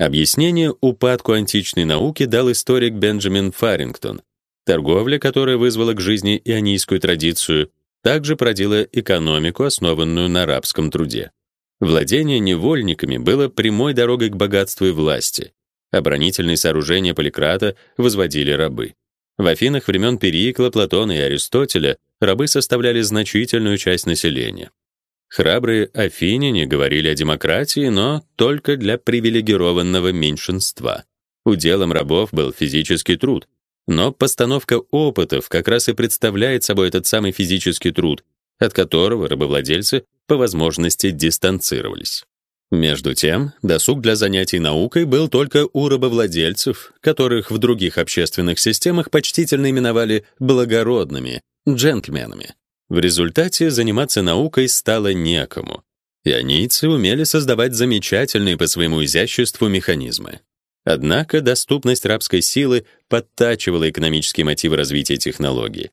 Объяснение упадку античной науки дал историк Бенджамин Фарингтон. Торговля, которая вызвала к жизни ионийскую традицию, также породила экономику, основанную на рабском труде. Владение невольниками было прямой дорогой к богатству и власти. Оборонительные сооружения Поликрата возводили рабы. В Афинах времен Перикла, Платона и Аристотеля рабы составляли значительную часть населения. Храбрые афиняне говорили о демократии, но только для привилегированного меньшинства. Уделом рабов был физический труд, но постановка опытов как раз и представляет собой этот самый физический труд, от которого рабовладельцы по возможности дистанцировались. Между тем, досуг для занятий наукой был только у рабовладельцев, которых в других общественных системах почтительно именовали благородными, джентльменами. В результате заниматься наукой стало некому. Ионийцы умели создавать замечательные по своему изяществу механизмы. Однако доступность рабской силы подтачивала экономические мотивы развития технологий.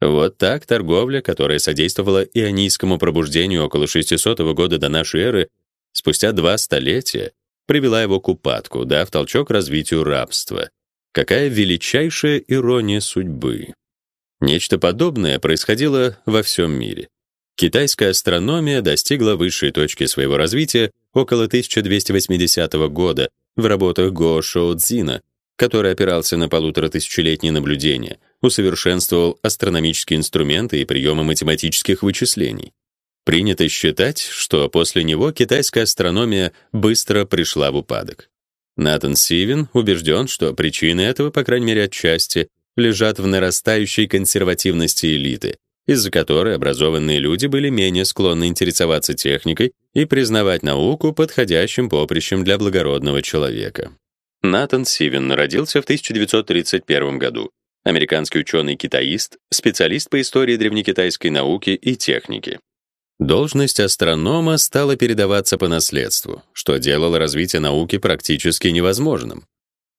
Вот так торговля, которая содействовала ионийскому пробуждению около 600 года до нашей эры, спустя два столетия привела его к упадку, дав толчок развитию рабства. Какая величайшая ирония судьбы. Нечто подобное происходило во всем мире. Китайская астрономия достигла высшей точки своего развития около 1280 года в работах Го Шоудзина, который опирался на полуторатысячелетние наблюдения, усовершенствовал астрономические инструменты и приемы математических вычислений. Принято считать, что после него китайская астрономия быстро пришла в упадок. Натан Сивин убежден, что причины этого, по крайней мере отчасти, лежат в нарастающей консервативности элиты, из-за которой образованные люди были менее склонны интересоваться техникой и признавать науку подходящим поприщем для благородного человека. Натан Сивин родился в 1931 году. Американский ученый-китаист, специалист по истории древнекитайской науки и техники. Должность астронома стала передаваться по наследству, что делало развитие науки практически невозможным.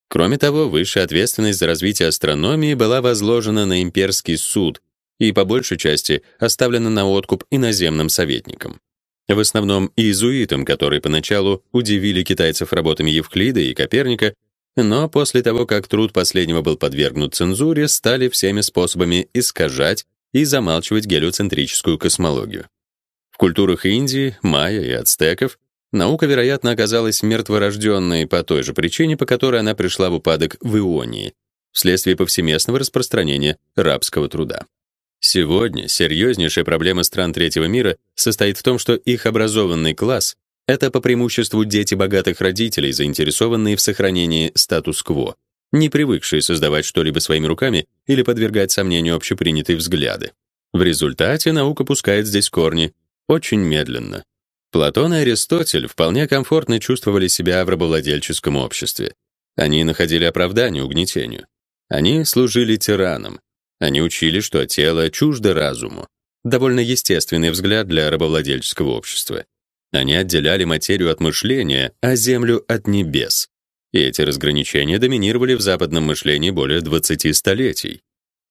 Кроме того, высшая ответственность за развитие астрономии была возложена на имперский суд и по большей части оставлена на откуп иноземным советникам. В основном иезуитам, которые поначалу удивили китайцев работами Евклида и Коперника, но после того, как труд последнего был подвергнут цензуре, стали всеми способами искажать и замалчивать гелиоцентрическую космологию культурах Индии, майя и ацтеков наука, вероятно, оказалась мертворожденной по той же причине, по которой она пришла в упадок в Ионии, вследствие повсеместного распространения рабского труда. Сегодня серьезнейшая проблема стран третьего мира состоит в том, что их образованный класс это по преимуществу дети богатых родителей, заинтересованные в сохранении статус-кво, не привыкшие создавать что-либо своими руками или подвергать сомнению общепринятые взгляды. В результате наука пускает здесь корни очень медленно. Платон и Аристотель вполне комфортно чувствовали себя в рабовладельческом обществе. Они находили оправдание угнетению. Они служили тиранам. Они учили, что тело чуждо разуму. Довольно естественный взгляд для рабовладельческого общества. Они отделяли материю от мышления, а землю от небес. И эти разграничения доминировали в западном мышлении более 20 столетий.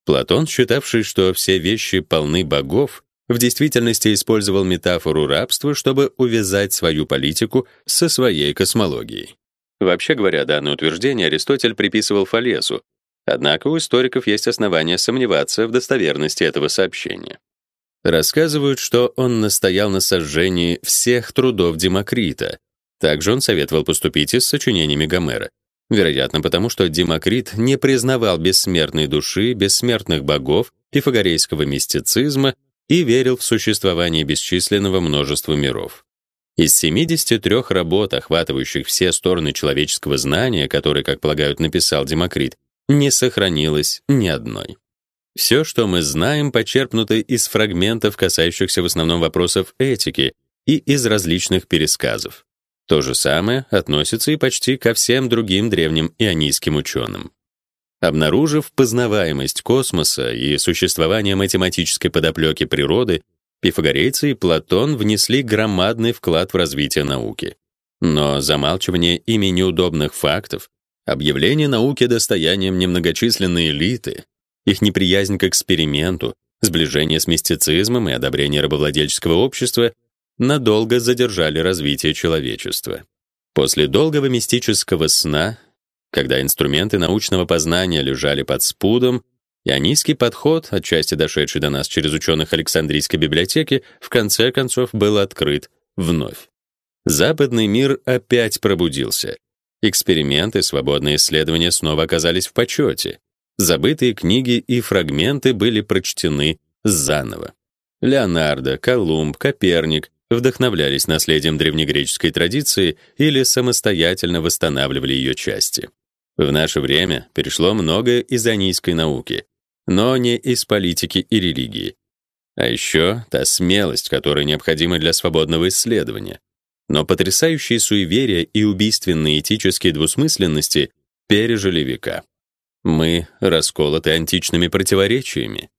Платон, считавший, что все вещи полны богов, в действительности использовал метафору рабства, чтобы увязать свою политику со своей космологией. Вообще говоря, данное утверждение Аристотель приписывал Фалесу, однако у историков есть основания сомневаться в достоверности этого сообщения. Рассказывают, что он настоял на сожжении всех трудов Демокрита. Также он советовал поступить и с сочинениями Гомера. Вероятно, потому что Демокрит не признавал бессмертной души, бессмертных богов, пифагорейского мистицизма и верил в существование бесчисленного множества миров. Из 73 работ, охватывающих все стороны человеческого знания, которые, как полагают, написал Демокрит, не сохранилось ни одной. Все, что мы знаем, почерпнуто из фрагментов, касающихся в основном вопросов этики и из различных пересказов. То же самое относится и почти ко всем другим древним ионийским ученым. Обнаружив познаваемость космоса и существование математической подоплеки природы, пифагорейцы и Платон внесли громадный вклад в развитие науки. Но замалчивание ими неудобных фактов, объявление науки достоянием немногочисленной элиты, их неприязнь к эксперименту, сближение с мистицизмом и одобрение рабовладельческого общества надолго задержали развитие человечества. После долгого мистического сна, когда инструменты научного познания лежали под спудом, ионийский подход, отчасти дошедший до нас через ученых Александрийской библиотеки, в конце концов был открыт вновь. Западный мир опять пробудился. Эксперименты, свободные исследования снова оказались в почете. Забытые книги и фрагменты были прочтены заново. Леонардо, Колумб, Коперник вдохновлялись наследием древнегреческой традиции или самостоятельно восстанавливали ее части. В наше время перешло многое из анийской науки, но не из политики и религии. А еще та смелость, которая необходима для свободного исследования. Но потрясающие суеверия и убийственные этические двусмысленности пережили века. Мы расколоты античными противоречиями.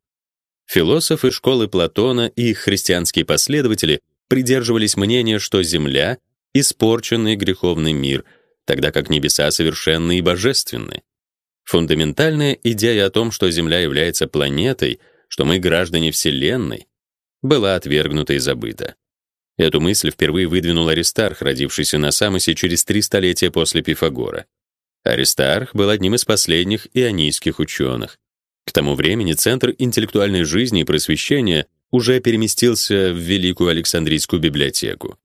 Философы школы Платона и их христианские последователи придерживались мнения, что Земля — испорченный греховный мир, тогда как небеса совершенны и божественны. Фундаментальная идея о том, что Земля является планетой, что мы граждане Вселенной, была отвергнута и забыта. Эту мысль впервые выдвинул Аристарх, родившийся на Самосе через три столетия после Пифагора. Аристарх был одним из последних ионийских ученых. К тому времени центр интеллектуальной жизни и просвещения уже переместился в Великую Александрийскую библиотеку.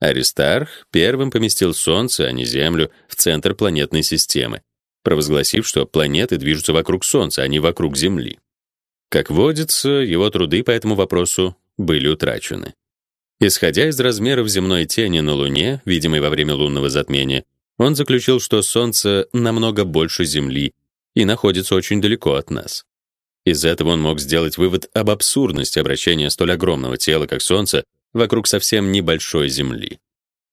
Аристарх первым поместил Солнце, а не Землю, в центр планетной системы, провозгласив, что планеты движутся вокруг Солнца, а не вокруг Земли. Как водится, его труды по этому вопросу были утрачены. Исходя из размеров земной тени на Луне, видимой во время лунного затмения, он заключил, что Солнце намного больше Земли и находится очень далеко от нас. Из этого он мог сделать вывод об абсурдности обращения столь огромного тела, как Солнце, вокруг совсем небольшой Земли.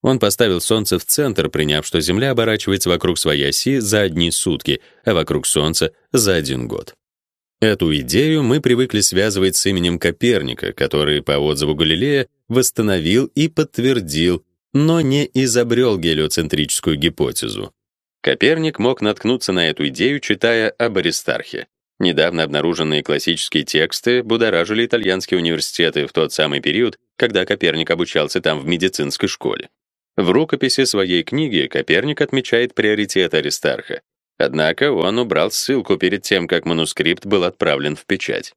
Он поставил Солнце в центр, приняв, что Земля оборачивается вокруг своей оси за одни сутки, а вокруг Солнца — за один год. Эту идею мы привыкли связывать с именем Коперника, который, по отзыву Галилея, восстановил и подтвердил, но не изобрел гелиоцентрическую гипотезу. Коперник мог наткнуться на эту идею, читая об Аристархе. Недавно обнаруженные классические тексты будоражили итальянские университеты в тот самый период, когда Коперник обучался там в медицинской школе. В рукописи своей книги Коперник отмечает приоритет Аристарха. Однако он убрал ссылку перед тем, как манускрипт был отправлен в печать.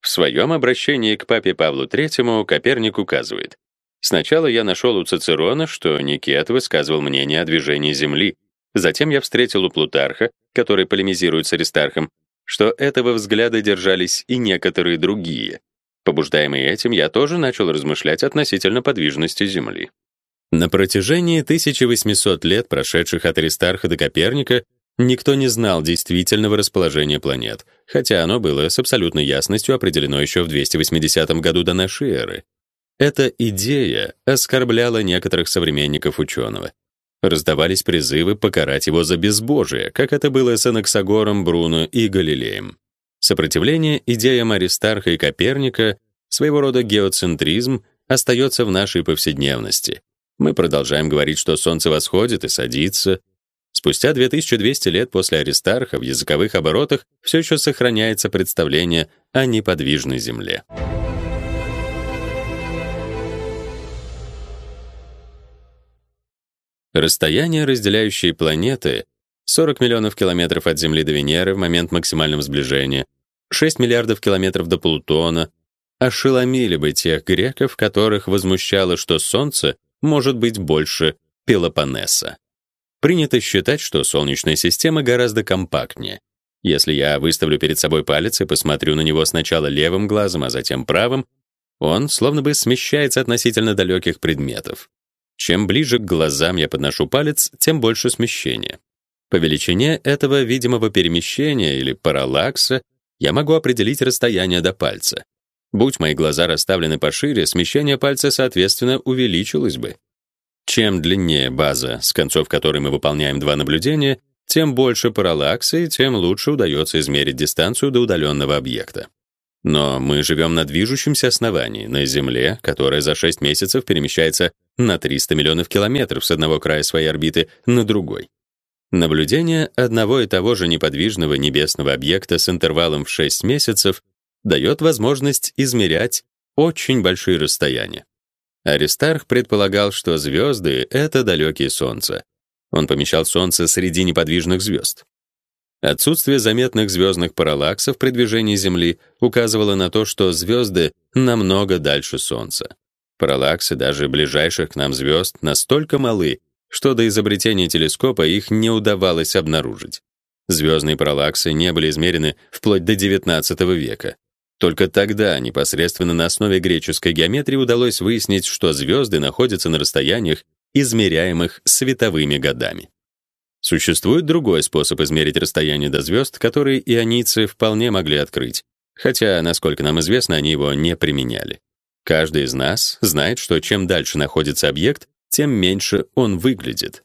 В своем обращении к папе Павлу III Коперник указывает: "Сначала я нашел у Цицерона, что Никет высказывал мнение о движении Земли, Затем я встретил у Плутарха, который полемизирует с Аристархом, что этого взгляда держались и некоторые другие. Побуждаемый этим, я тоже начал размышлять относительно подвижности Земли. На протяжении 1800 лет, прошедших от Аристарха до Коперника, никто не знал действительного расположения планет, хотя оно было с абсолютной ясностью определено еще в 280 году до нашей эры. Эта идея оскорбляла некоторых современников ученого. Раздавались призывы покарать его за безбожие, как это было с Анаксагором, Бруно и Галилеем. Сопротивление идеям Аристарха и Коперника, своего рода геоцентризм, остается в нашей повседневности. Мы продолжаем говорить, что солнце восходит и садится. Спустя 2200 лет после Аристарха в языковых оборотах все еще сохраняется представление о неподвижной Земле. Расстояние, разделяющее планеты, 40 миллионов километров от Земли до Венеры в момент максимального сближения, 6 миллиардов километров до Плутона, ошеломили бы тех греков, которых возмущало, что Солнце может быть больше Пелопоннеса. Принято считать, что Солнечная система гораздо компактнее. Если я выставлю перед собой палец и посмотрю на него сначала левым глазом, а затем правым, он словно бы смещается относительно далеких предметов. Чем ближе к глазам я подношу палец, тем больше смещения. По величине этого видимого перемещения или параллакса я могу определить расстояние до пальца. Будь мои глаза расставлены пошире, смещение пальца, соответственно, увеличилось бы. Чем длиннее база, с концов которой мы выполняем два наблюдения, тем больше параллакса и тем лучше удается измерить дистанцию до удаленного объекта. Но мы живем на движущемся основании, на Земле, которая за 6 месяцев перемещается на 300 миллионов километров с одного края своей орбиты на другой. Наблюдение одного и того же неподвижного небесного объекта с интервалом в 6 месяцев дает возможность измерять очень большие расстояния. Аристарх предполагал, что звезды — это далекие солнца, Он помещал Солнце среди неподвижных звезд. Отсутствие заметных звездных параллаксов при движении Земли указывало на то, что звезды намного дальше Солнца. Параллаксы даже ближайших к нам звезд настолько малы, что до изобретения телескопа их не удавалось обнаружить. Звездные параллаксы не были измерены вплоть до XIX века. Только тогда, непосредственно на основе греческой геометрии, удалось выяснить, что звезды находятся на расстояниях, измеряемых световыми годами. Существует другой способ измерить расстояние до звезд, который ионийцы вполне могли открыть, хотя, насколько нам известно, они его не применяли. Каждый из нас знает, что чем дальше находится объект, тем меньше он выглядит.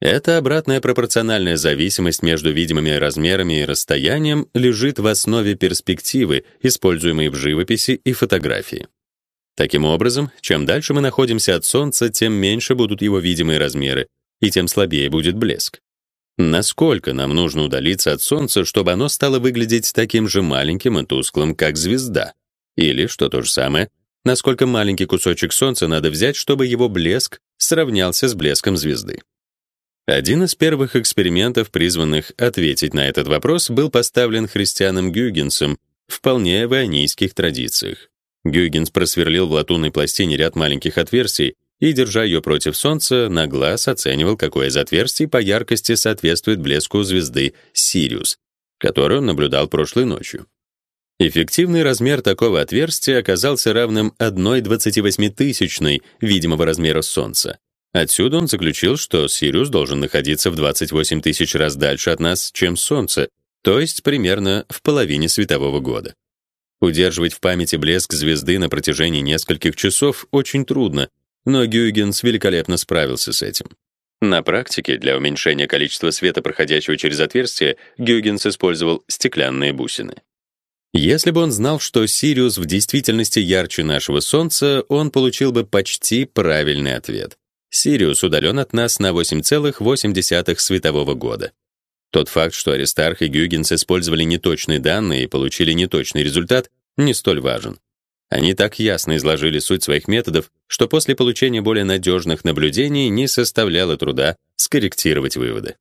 Эта обратная пропорциональная зависимость между видимыми размерами и расстоянием лежит в основе перспективы, используемой в живописи и фотографии. Таким образом, чем дальше мы находимся от Солнца, тем меньше будут его видимые размеры, и тем слабее будет блеск. Насколько нам нужно удалиться от Солнца, чтобы оно стало выглядеть таким же маленьким и тусклым, как звезда? Или, что то же самое, насколько маленький кусочек Солнца надо взять, чтобы его блеск сравнялся с блеском звезды? Один из первых экспериментов, призванных ответить на этот вопрос, был поставлен христианом Гюйгенсом вполне в ионийских традициях. Гюйгенс просверлил в латунной пластине ряд маленьких отверстий и, держа ее против солнца, на глаз оценивал, какое из отверстий по яркости соответствует блеску звезды Сириус, которую он наблюдал прошлой ночью. Эффективный размер такого отверстия оказался равным 1/28 видимого размера Солнца, Отсюда он заключил, что Сириус должен находиться в 28 тысяч раз дальше от нас, чем Солнце, то есть примерно в половине светового года. Удерживать в памяти блеск звезды на протяжении нескольких часов очень трудно, но Гюйгенс великолепно справился с этим. На практике для уменьшения количества света, проходящего через отверстие, Гюйгенс использовал стеклянные бусины. Если бы он знал, что Сириус в действительности ярче нашего Солнца, он получил бы почти правильный ответ. Сириус удален от нас на 8,8 светового года. Тот факт, что Аристарх и Гюйгенс использовали неточные данные и получили неточный результат, не столь важен. Они так ясно изложили суть своих методов, что после получения более надежных наблюдений не составляло труда скорректировать выводы.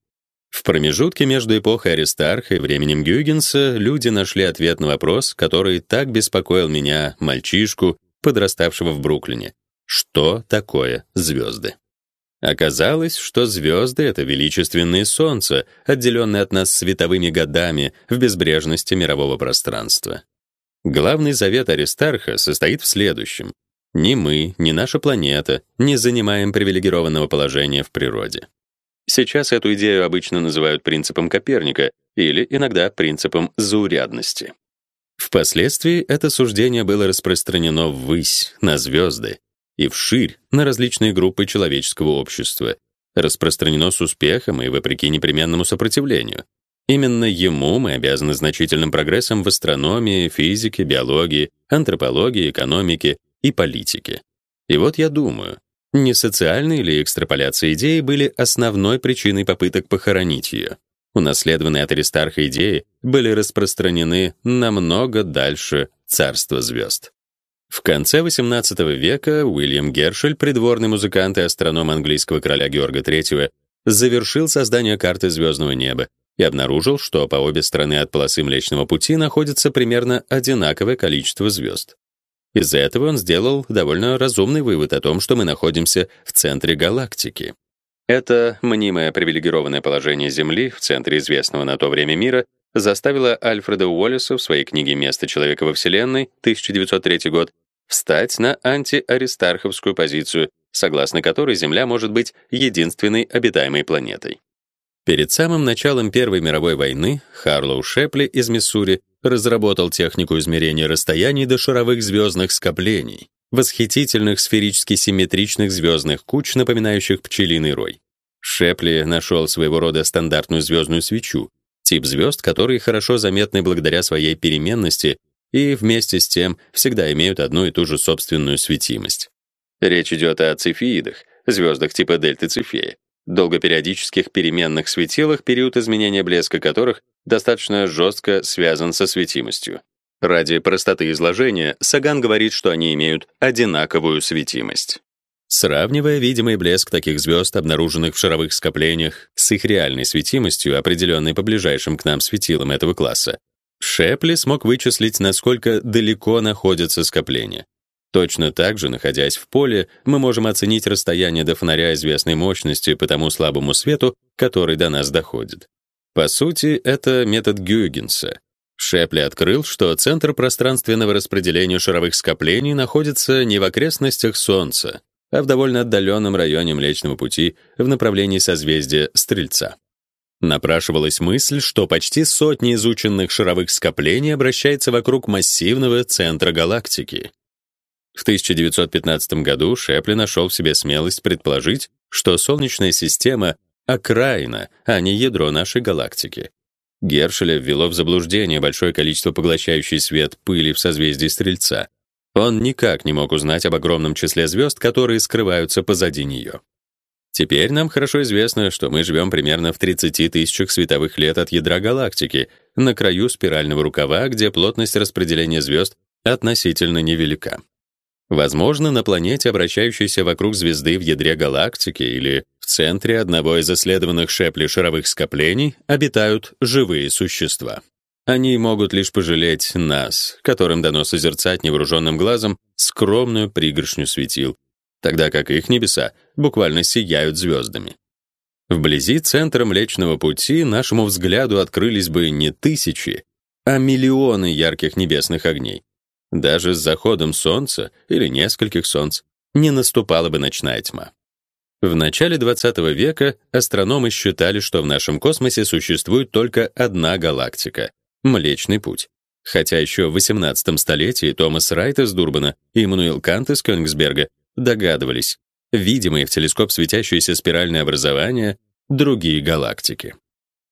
В промежутке между эпохой Аристарха и временем Гюйгенса люди нашли ответ на вопрос, который так беспокоил меня, мальчишку, подраставшего в Бруклине. Что такое звезды? Оказалось, что звезды — это величественные солнца, отделенные от нас световыми годами в безбрежности мирового пространства. Главный завет Аристарха состоит в следующем. Ни мы, ни наша планета не занимаем привилегированного положения в природе. Сейчас эту идею обычно называют принципом Коперника или иногда принципом заурядности. Впоследствии это суждение было распространено ввысь, на звезды, и вширь на различные группы человеческого общества, распространено с успехом и вопреки непременному сопротивлению. Именно ему мы обязаны значительным прогрессом в астрономии, физике, биологии, антропологии, экономике и политике. И вот я думаю, не социальные ли экстраполяции идеи были основной причиной попыток похоронить ее? Унаследованные от Аристарха идеи были распространены намного дальше царства звезд. В конце XVIII века Уильям Гершель, придворный музыкант и астроном английского короля Георга III, завершил создание карты звездного неба и обнаружил, что по обе стороны от полосы Млечного пути находится примерно одинаковое количество звезд. Из-за этого он сделал довольно разумный вывод о том, что мы находимся в центре галактики. Это мнимое привилегированное положение Земли в центре известного на то время мира заставило Альфреда Уоллеса в своей книге «Место человека во Вселенной» 1903 год встать на антиаристарховскую позицию, согласно которой Земля может быть единственной обитаемой планетой. Перед самым началом Первой мировой войны Харлоу Шепли из Миссури разработал технику измерения расстояний до шаровых звездных скоплений, восхитительных сферически симметричных звездных куч, напоминающих пчелиный рой. Шепли нашел своего рода стандартную звездную свечу, тип звезд, которые хорошо заметны благодаря своей переменности и вместе с тем всегда имеют одну и ту же собственную светимость. Речь идет о цефеидах, звездах типа дельты Цефея, долгопериодических переменных светилах, период изменения блеска которых достаточно жестко связан со светимостью. Ради простоты изложения Саган говорит, что они имеют одинаковую светимость. Сравнивая видимый блеск таких звезд, обнаруженных в шаровых скоплениях, с их реальной светимостью, определенной по ближайшим к нам светилам этого класса, Шепли смог вычислить, насколько далеко находятся скопления. Точно так же, находясь в поле, мы можем оценить расстояние до фонаря известной мощности по тому слабому свету, который до нас доходит. По сути, это метод Гюйгенса. Шепли открыл, что центр пространственного распределения шаровых скоплений находится не в окрестностях Солнца, а в довольно отдаленном районе Млечного пути в направлении созвездия Стрельца. Напрашивалась мысль, что почти сотни изученных шаровых скоплений обращается вокруг массивного центра галактики. В 1915 году Шепли нашел в себе смелость предположить, что Солнечная система — окраина, а не ядро нашей галактики. Гершеля ввело в заблуждение большое количество поглощающей свет пыли в созвездии Стрельца, он никак не мог узнать об огромном числе звезд, которые скрываются позади нее. Теперь нам хорошо известно, что мы живем примерно в 30 тысячах световых лет от ядра галактики, на краю спирального рукава, где плотность распределения звезд относительно невелика. Возможно, на планете, обращающейся вокруг звезды в ядре галактики или в центре одного из исследованных Шепли шаровых скоплений, обитают живые существа. Они могут лишь пожалеть нас, которым дано созерцать невооруженным глазом скромную пригоршню светил, тогда как их небеса буквально сияют звездами. Вблизи центра Млечного пути нашему взгляду открылись бы не тысячи, а миллионы ярких небесных огней. Даже с заходом солнца или нескольких солнц не наступала бы ночная тьма. В начале 20 века астрономы считали, что в нашем космосе существует только одна галактика Млечный путь. Хотя еще в XVIII столетии Томас Райт из Дурбана и Иммануил Кант из Кёнигсберга догадывались, видимые в телескоп светящиеся спиральные образования другие галактики.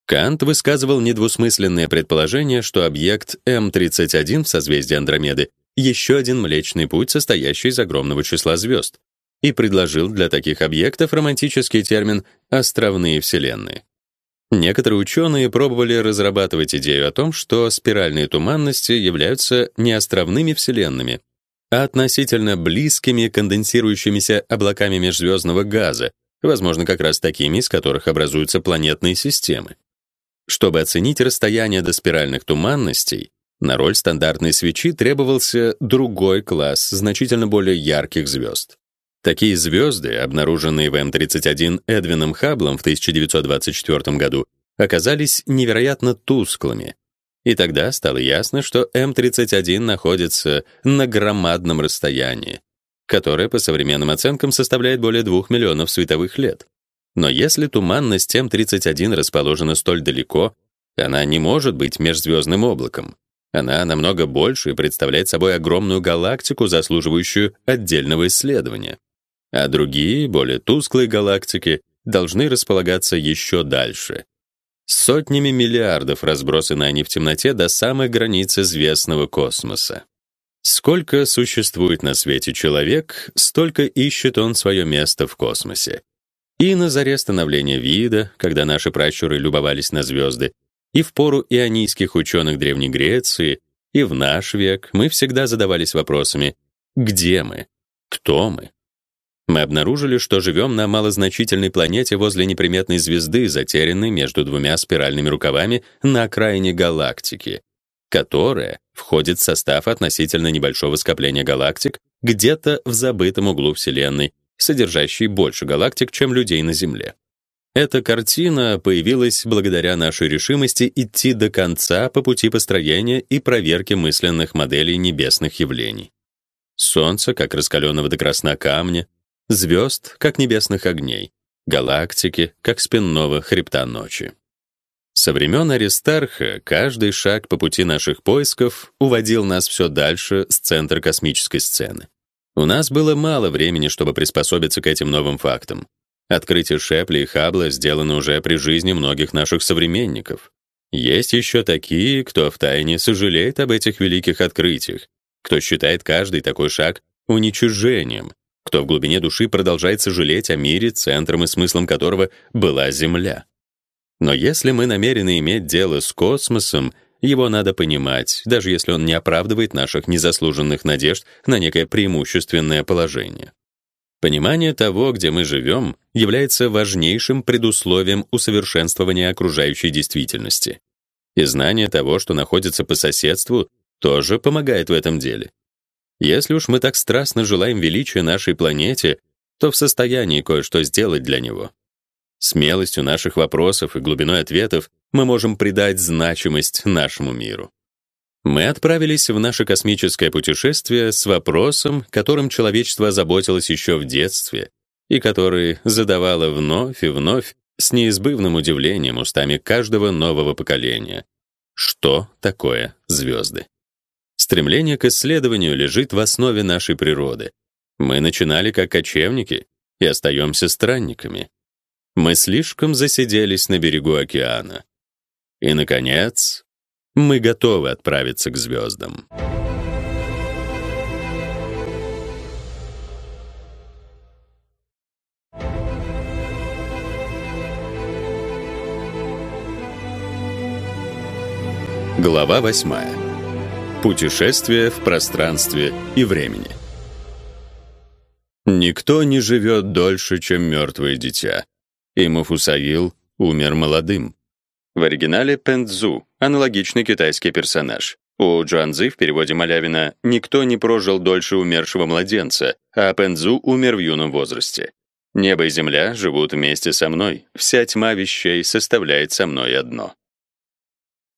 Кант высказывал недвусмысленное предположение, что объект М31 в созвездии Андромеды еще один Млечный путь, состоящий из огромного числа звезд, и предложил для таких объектов романтический термин островные вселенные. Некоторые ученые пробовали разрабатывать идею о том, что спиральные туманности являются не островными вселенными, а относительно близкими конденсирующимися облаками межзвездного газа, возможно, как раз такими, из которых образуются планетные системы. Чтобы оценить расстояние до спиральных туманностей, на роль стандартной свечи требовался другой класс значительно более ярких звезд. Такие звезды, обнаруженные в М31 Эдвином Хабблом в 1924 году, оказались невероятно тусклыми. И тогда стало ясно, что М31 находится на громадном расстоянии, которое по современным оценкам составляет более 2 миллионов световых лет. Но если туманность М31 расположена столь далеко, она не может быть межзвездным облаком. Она намного больше и представляет собой огромную галактику, заслуживающую отдельного исследования а другие, более тусклые галактики должны располагаться еще дальше. Сотнями миллиардов разбросаны они в темноте до самой границы известного космоса. Сколько существует на свете человек, столько ищет он свое место в космосе. И на заре становления вида, когда наши пращуры любовались на звезды, и в пору ионийских ученых Древней Греции, и в наш век мы всегда задавались вопросами: где мы? Кто мы? Мы обнаружили, что живем на малозначительной планете возле неприметной звезды, затерянной между двумя спиральными рукавами на окраине галактики, которая входит в состав относительно небольшого скопления галактик где-то в забытом углу Вселенной, содержащей больше галактик, чем людей на Земле. Эта картина появилась благодаря нашей решимости идти до конца по пути построения и проверки мысленных моделей небесных явлений. Солнце, как раскаленного до красна камня, звезд, как небесных огней, галактики, как спинного хребта ночи. Со времен Аристарха каждый шаг по пути наших поисков уводил нас все дальше с центра космической сцены. У нас было мало времени, чтобы приспособиться к этим новым фактам. Открытие Шепли и Хаббла сделано уже при жизни многих наших современников. Есть еще такие, кто втайне сожалеет об этих великих открытиях, кто считает каждый такой шаг уничижением, кто в глубине души продолжает сожалеть о мире, центром и смыслом которого была Земля. Но если мы намерены иметь дело с космосом, его надо понимать, даже если он не оправдывает наших незаслуженных надежд на некое преимущественное положение. Понимание того, где мы живем, является важнейшим предусловием усовершенствования окружающей действительности. И знание того, что находится по соседству, тоже помогает в этом деле. Если уж мы так страстно желаем величия нашей планете, то в состоянии кое-что сделать для него. Смелостью наших вопросов и глубиной ответов мы можем придать значимость нашему миру. Мы отправились в наше космическое путешествие с вопросом, которым человечество озаботилось еще в детстве и который задавало вновь и вновь с неизбывным удивлением устами каждого нового поколения. Что такое звезды? Стремление к исследованию лежит в основе нашей природы. Мы начинали как кочевники и остаемся странниками. Мы слишком засиделись на берегу океана. И наконец, мы готовы отправиться к звездам. Глава 8. Путешествие в пространстве и времени. Никто не живет дольше, чем мертвое дитя. И Муфусаил умер молодым. В оригинале Пендзу, аналогичный китайский персонаж. У Джуанзы в переводе Малявина «Никто не прожил дольше умершего младенца, а Пендзу умер в юном возрасте». Небо и земля живут вместе со мной, вся тьма вещей составляет со мной одно.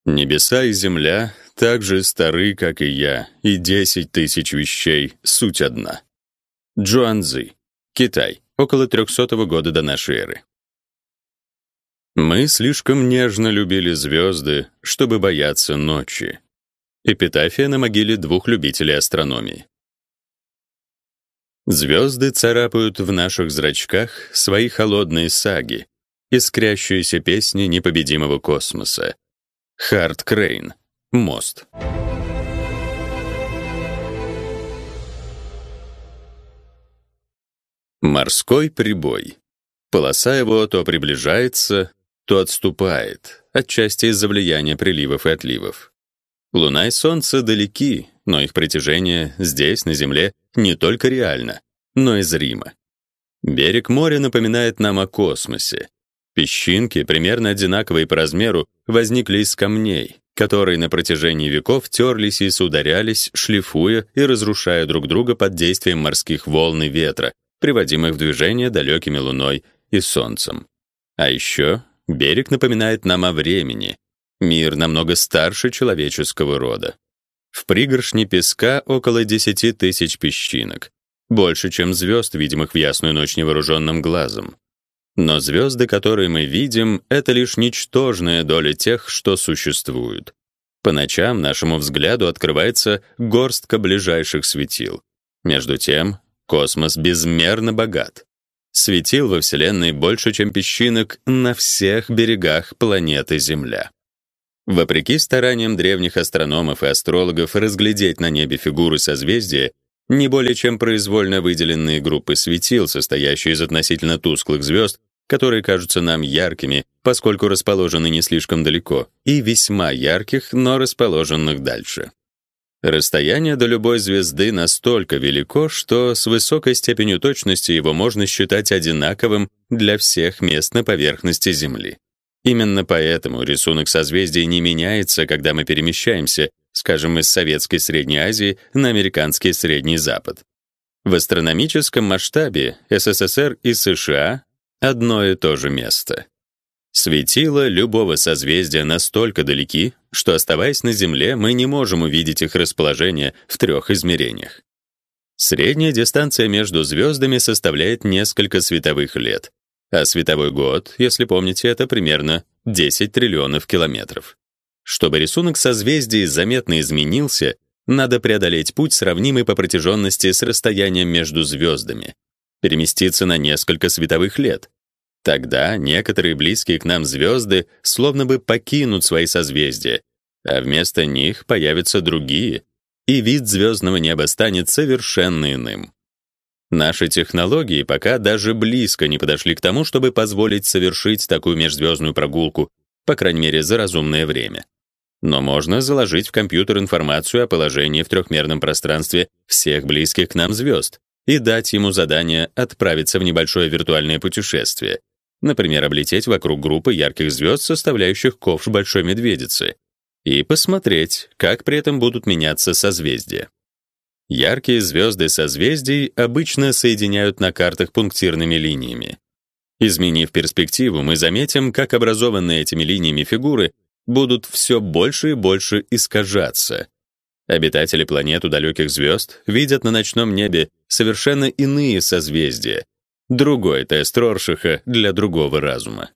Небеса и земля так же стары, как и я, и десять тысяч вещей — суть одна. Джуанзы, Китай, около 300 года до нашей эры. Мы слишком нежно любили звезды, чтобы бояться ночи. Эпитафия на могиле двух любителей астрономии. Звезды царапают в наших зрачках свои холодные саги, искрящиеся песни непобедимого космоса. Харт Крейн. Мост. Морской прибой. Полоса его то приближается, то отступает, отчасти из-за влияния приливов и отливов. Луна и Солнце далеки, но их притяжение здесь, на Земле, не только реально, но и зримо. Берег моря напоминает нам о космосе. Песчинки, примерно одинаковые по размеру, возникли из камней, которые на протяжении веков терлись и сударялись, шлифуя и разрушая друг друга под действием морских волн и ветра, приводимых в движение далекими луной и солнцем. А еще Берег напоминает нам о времени. Мир намного старше человеческого рода. В пригоршне песка около 10 тысяч песчинок, больше, чем звезд, видимых в ясную ночь невооруженным глазом. Но звезды, которые мы видим, это лишь ничтожная доля тех, что существуют. По ночам нашему взгляду открывается горстка ближайших светил. Между тем, космос безмерно богат. Светил во Вселенной больше, чем песчинок на всех берегах планеты Земля. Вопреки стараниям древних астрономов и астрологов разглядеть на небе фигуры созвездия, не более чем произвольно выделенные группы светил, состоящие из относительно тусклых звезд, которые кажутся нам яркими, поскольку расположены не слишком далеко, и весьма ярких, но расположенных дальше. Расстояние до любой звезды настолько велико, что с высокой степенью точности его можно считать одинаковым для всех мест на поверхности Земли. Именно поэтому рисунок созвездий не меняется, когда мы перемещаемся, скажем, из советской Средней Азии на американский Средний Запад. В астрономическом масштабе СССР и США одно и то же место. Светила любого созвездия настолько далеки, что оставаясь на Земле, мы не можем увидеть их расположение в трех измерениях. Средняя дистанция между звездами составляет несколько световых лет, а световой год, если помните, это примерно 10 триллионов километров. Чтобы рисунок созвездий заметно изменился, надо преодолеть путь, сравнимый по протяженности с расстоянием между звездами, переместиться на несколько световых лет, Тогда некоторые близкие к нам звезды словно бы покинут свои созвездия, а вместо них появятся другие, и вид звездного неба станет совершенно иным. Наши технологии пока даже близко не подошли к тому, чтобы позволить совершить такую межзвездную прогулку, по крайней мере, за разумное время. Но можно заложить в компьютер информацию о положении в трехмерном пространстве всех близких к нам звезд и дать ему задание отправиться в небольшое виртуальное путешествие, например, облететь вокруг группы ярких звезд, составляющих ковш Большой Медведицы, и посмотреть, как при этом будут меняться созвездия. Яркие звезды созвездий обычно соединяют на картах пунктирными линиями. Изменив перспективу, мы заметим, как образованные этими линиями фигуры будут все больше и больше искажаться. Обитатели планет у далеких звезд видят на ночном небе совершенно иные созвездия. Другой тест Роршаха для другого разума.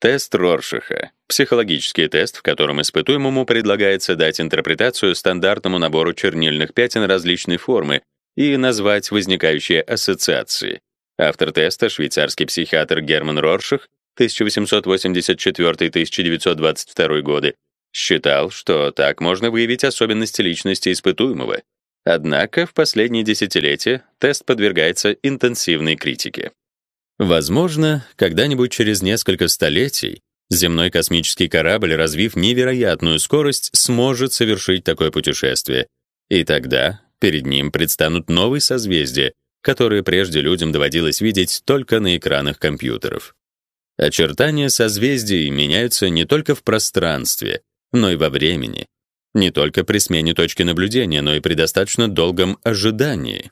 Тест Роршаха психологический тест, в котором испытуемому предлагается дать интерпретацию стандартному набору чернильных пятен различной формы и назвать возникающие ассоциации. Автор теста швейцарский психиатр Герман Роршах 1884-1922 годы считал, что так можно выявить особенности личности испытуемого. Однако в последние десятилетия тест подвергается интенсивной критике. Возможно, когда-нибудь через несколько столетий земной космический корабль, развив невероятную скорость, сможет совершить такое путешествие. И тогда перед ним предстанут новые созвездия, которые прежде людям доводилось видеть только на экранах компьютеров. Очертания созвездий меняются не только в пространстве, но и во времени. Не только при смене точки наблюдения, но и при достаточно долгом ожидании.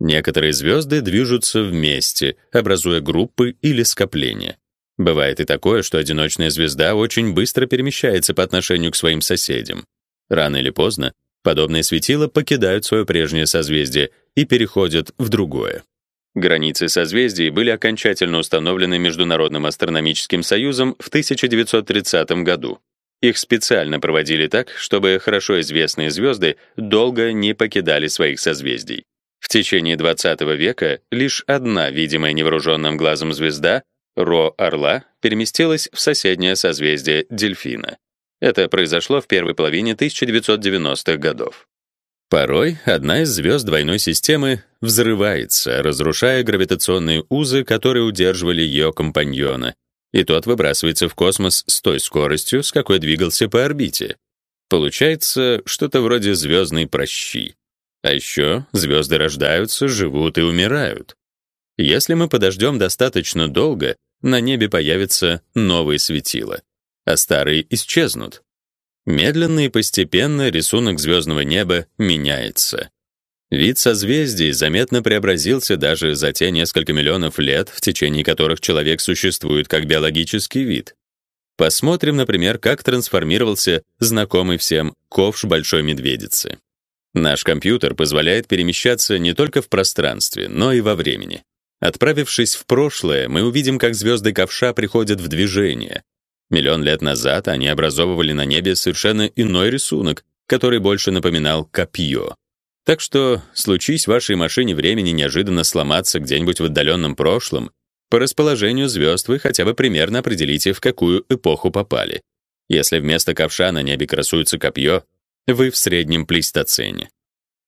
Некоторые звезды движутся вместе, образуя группы или скопления. Бывает и такое, что одиночная звезда очень быстро перемещается по отношению к своим соседям. Рано или поздно подобные светила покидают свое прежнее созвездие и переходят в другое. Границы созвездий были окончательно установлены Международным астрономическим союзом в 1930 году. Их специально проводили так, чтобы хорошо известные звезды долго не покидали своих созвездий. В течение 20 века лишь одна видимая невооруженным глазом звезда, Ро Орла, переместилась в соседнее созвездие Дельфина. Это произошло в первой половине 1990-х годов. Порой одна из звезд двойной системы взрывается, разрушая гравитационные узы, которые удерживали ее компаньона, и тот выбрасывается в космос с той скоростью, с какой двигался по орбите. Получается что-то вроде звездной прощи. А еще звезды рождаются, живут и умирают. Если мы подождем достаточно долго, на небе появится новые светила, а старые исчезнут. Медленно и постепенно рисунок звездного неба меняется. Вид созвездий заметно преобразился даже за те несколько миллионов лет, в течение которых человек существует как биологический вид. Посмотрим, например, как трансформировался знакомый всем ковш большой медведицы. Наш компьютер позволяет перемещаться не только в пространстве, но и во времени. Отправившись в прошлое, мы увидим, как звезды ковша приходят в движение, Миллион лет назад они образовывали на небе совершенно иной рисунок, который больше напоминал копье. Так что, случись вашей машине времени неожиданно сломаться где-нибудь в отдаленном прошлом, по расположению звезд вы хотя бы примерно определите, в какую эпоху попали. Если вместо ковша на небе красуется копье, вы в среднем плейстоцене.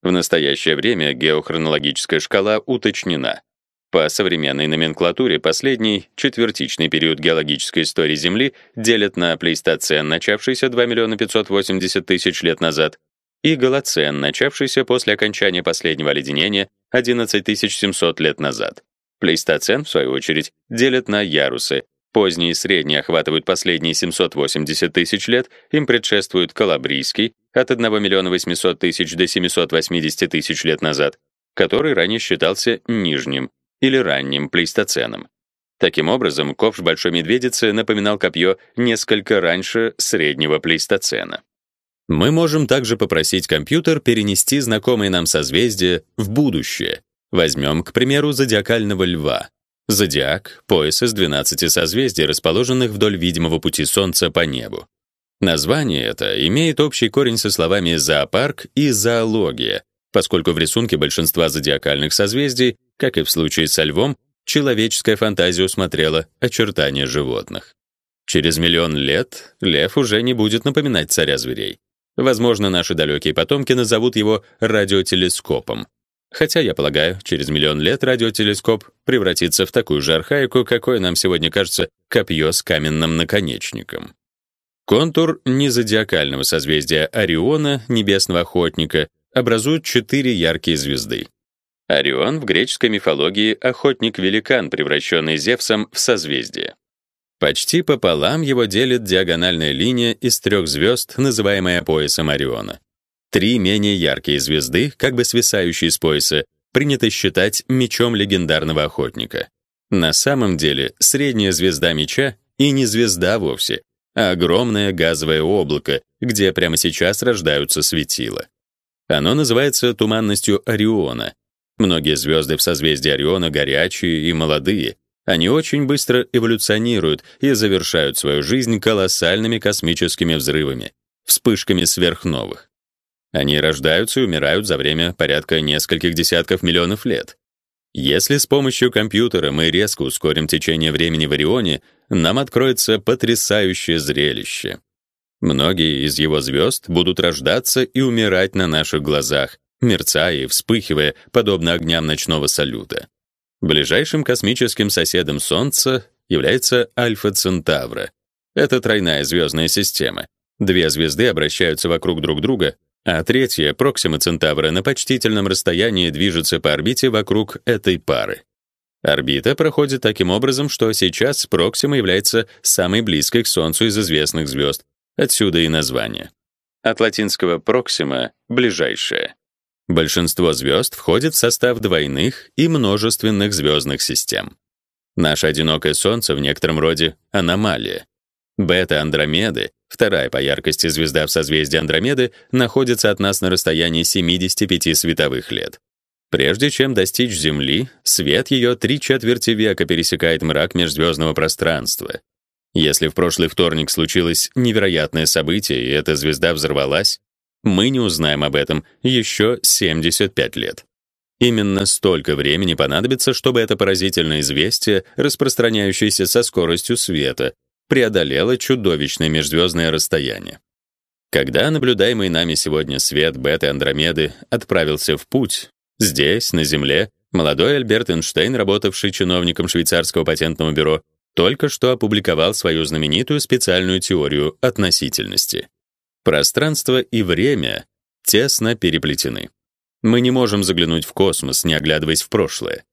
В настоящее время геохронологическая шкала уточнена. По современной номенклатуре последний четвертичный период геологической истории Земли делят на плейстоцен, начавшийся 2 миллиона 580 тысяч лет назад, и голоцен, начавшийся после окончания последнего оледенения 11 700 лет назад. Плейстоцен, в свою очередь, делят на ярусы. Поздние и средние охватывают последние 780 тысяч лет, им предшествует Калабрийский от 1 миллиона 800 тысяч до 780 тысяч лет назад, который ранее считался нижним, или ранним плейстоценом. Таким образом, ковш большой медведицы напоминал копье несколько раньше среднего плейстоцена. Мы можем также попросить компьютер перенести знакомые нам созвездия в будущее. Возьмем, к примеру, зодиакального льва. Зодиак — пояс из 12 созвездий, расположенных вдоль видимого пути Солнца по небу. Название это имеет общий корень со словами «зоопарк» и «зоология», поскольку в рисунке большинства зодиакальных созвездий как и в случае со львом, человеческая фантазия усмотрела очертания животных. Через миллион лет лев уже не будет напоминать царя зверей. Возможно, наши далекие потомки назовут его радиотелескопом. Хотя, я полагаю, через миллион лет радиотелескоп превратится в такую же архаику, какой нам сегодня кажется копье с каменным наконечником. Контур незодиакального созвездия Ориона, небесного охотника, образует четыре яркие звезды. Орион в греческой мифологии охотник-великан, превращенный Зевсом в созвездие. Почти пополам его делит диагональная линия из трех звезд, называемая поясом Ориона. Три менее яркие звезды, как бы свисающие с пояса, принято считать мечом легендарного охотника. На самом деле, средняя звезда меча и не звезда вовсе, а огромное газовое облако, где прямо сейчас рождаются светила. Оно называется туманностью Ориона, Многие звезды в созвездии Ориона горячие и молодые. Они очень быстро эволюционируют и завершают свою жизнь колоссальными космическими взрывами, вспышками сверхновых. Они рождаются и умирают за время порядка нескольких десятков миллионов лет. Если с помощью компьютера мы резко ускорим течение времени в Орионе, нам откроется потрясающее зрелище. Многие из его звезд будут рождаться и умирать на наших глазах, мерцая и вспыхивая, подобно огням ночного салюта. Ближайшим космическим соседом Солнца является Альфа Центавра. Это тройная звездная система. Две звезды обращаются вокруг друг друга, а третья, Проксима Центавра, на почтительном расстоянии движется по орбите вокруг этой пары. Орбита проходит таким образом, что сейчас Проксима является самой близкой к Солнцу из известных звезд, отсюда и название. От латинского «проксима» — «ближайшая». Большинство звезд входит в состав двойных и множественных звездных систем. Наше одинокое Солнце в некотором роде аномалия. Бета Андромеды, вторая по яркости звезда в созвездии Андромеды, находится от нас на расстоянии 75 световых лет. Прежде чем достичь Земли, свет ее три четверти века пересекает мрак межзвездного пространства. Если в прошлый вторник случилось невероятное событие, и эта звезда взорвалась, мы не узнаем об этом еще 75 лет. Именно столько времени понадобится, чтобы это поразительное известие, распространяющееся со скоростью света, преодолело чудовищное межзвездное расстояние. Когда наблюдаемый нами сегодня свет бета-андромеды отправился в путь, здесь, на Земле, молодой Альберт Эйнштейн, работавший чиновником швейцарского патентного бюро, только что опубликовал свою знаменитую специальную теорию относительности. Пространство и время тесно переплетены. Мы не можем заглянуть в космос, не оглядываясь в прошлое.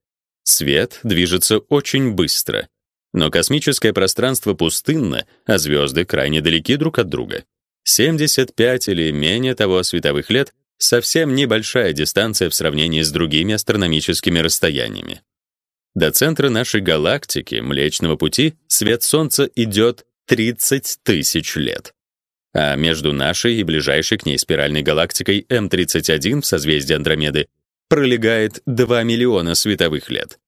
Свет движется очень быстро, но космическое пространство пустынно, а звезды крайне далеки друг от друга. 75 или менее того световых лет совсем небольшая дистанция в сравнении с другими астрономическими расстояниями. До центра нашей галактики, Млечного пути, свет Солнца идет 30 тысяч лет а между нашей и ближайшей к ней спиральной галактикой М31 в созвездии Андромеды пролегает 2 миллиона световых лет.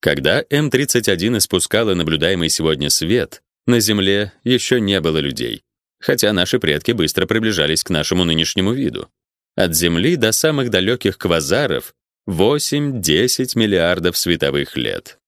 Когда М31 испускала наблюдаемый сегодня свет, на Земле еще не было людей, хотя наши предки быстро приближались к нашему нынешнему виду. От Земли до самых далеких квазаров 8-10 миллиардов световых лет.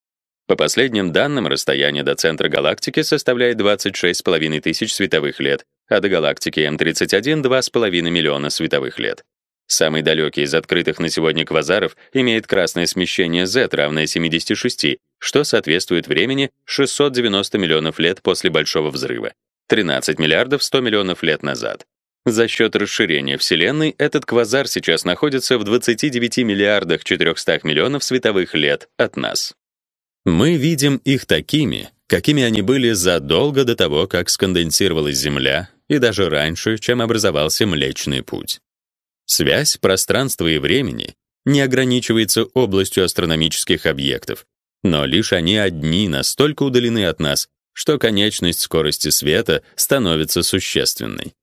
По последним данным, расстояние до центра галактики составляет 26,5 тысяч световых лет, до галактики М31 — 2,5 миллиона световых лет. Самый далекий из открытых на сегодня квазаров имеет красное смещение Z, равное 76, что соответствует времени 690 миллионов лет после Большого взрыва, 13 миллиардов 100 миллионов лет назад. За счет расширения Вселенной этот квазар сейчас находится в 29 миллиардах 400 миллионов световых лет от нас. Мы видим их такими, какими они были задолго до того, как сконденсировалась Земля, и даже раньше, чем образовался Млечный Путь. Связь пространства и времени не ограничивается областью астрономических объектов, но лишь они одни настолько удалены от нас, что конечность скорости света становится существенной.